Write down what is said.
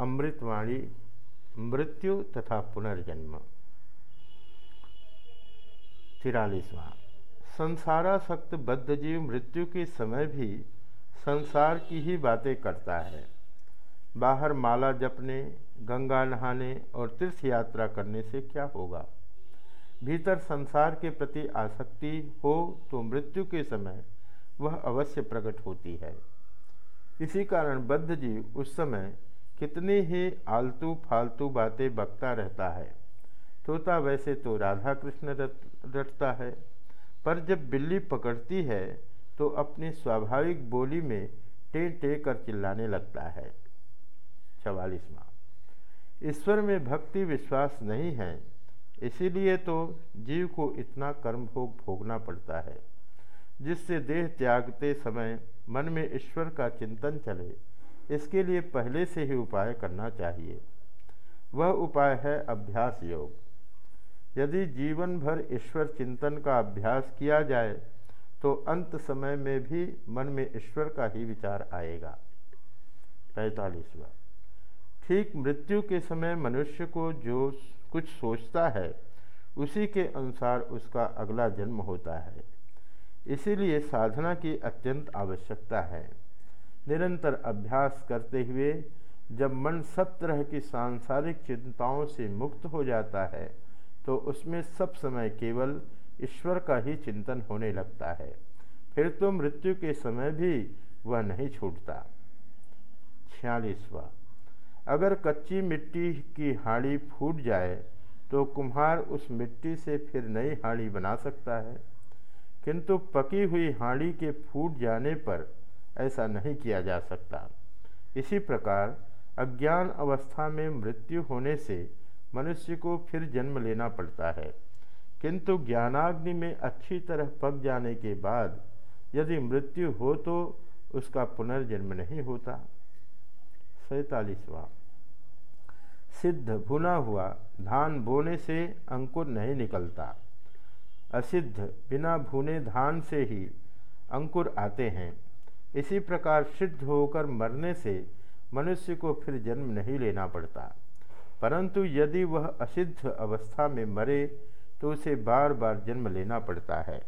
अमृतवाणी, मृत्यु तथा पुनर्जन्म। तिरालीसवां। संसारासक्त बद्ध जीव मृत्यु के समय भी संसार की ही बातें करता है। बाहर माला जपने, गंगा नहाने और तीर्थ यात्रा करने से क्या होगा? भीतर संसार के प्रति आसक्ति हो तो मृत्यु के समय वह अवश्य प्रकट होती है। इसी कारण बद्ध जीव उस समय कितनी ही आलतू फालतू बातें बकता रहता है। तोता वैसे तो राधा कृष्ण रटता है, पर जब बिल्ली पकड़ती है तो अपनी स्वाभाविक बोली में टे टे कर चिल्लाने लगता है। चवालीसवा। ईश्वर में भक्ति विश्वास नहीं है, इसीलिए तो जीव को इतना कर्म भोग भोगना पड़ता है, जिससे देह त्यागते समय मन में ईश्वर का चिंतन चले इसके लिए पहले से ही उपाय करना चाहिए। वह उपाय है अभ्यास योग। यदि जीवन भर ईश्वर चिंतन का अभ्यास किया जाए तो अंत समय में भी मन में ईश्वर का ही विचार आएगा। पैतालीसवा। ठीक मृत्यु के समय मनुष्य को जो कुछ सोचता है, उसी के अनुसार उसका अगला जन्म होता है। इसीलिए साधना की अत्यंत आवश्यकता है। निरंतर अभ्यास करते हुए जब मन सब तरह की सांसारिक चिंताओं से मुक्त हो जाता है तो उसमें सब समय केवल ईश्वर का ही चिंतन होने लगता है। फिर तो मृत्यु के समय भी वह नहीं छूटता। छियालीसवा। अगर कच्ची मिट्टी की हाड़ी फूट जाए तो कुम्हार उस मिट्टी से फिर नई हाड़ी बना सकता है। किंतु पकी हुई हाड़ी के फूट जाने पर ऐसा नहीं किया जा सकता। इसी प्रकार, अज्ञान अवस्था में मृत्यु होने से मनुष्य को फिर जन्म लेना पड़ता है। किंतु ज्ञानाग्नि में अच्छी तरह पक जाने के बाद यदि मृत्यु हो तो उसका पुनर्जन्म नहीं होता। सैतालीसवा। सिद्ध भुना हुआ धान बोने से अंकुर नहीं निकलता। असिद्ध बिना भुने धान से ही अंकुर आते हैं। इसी प्रकार सिद्ध होकर मरने से मनुष्य को फिर जन्म नहीं लेना पड़ता। परंतु यदि वह असिद्ध अवस्था में मरे तो उसे बार बार जन्म लेना पड़ता है।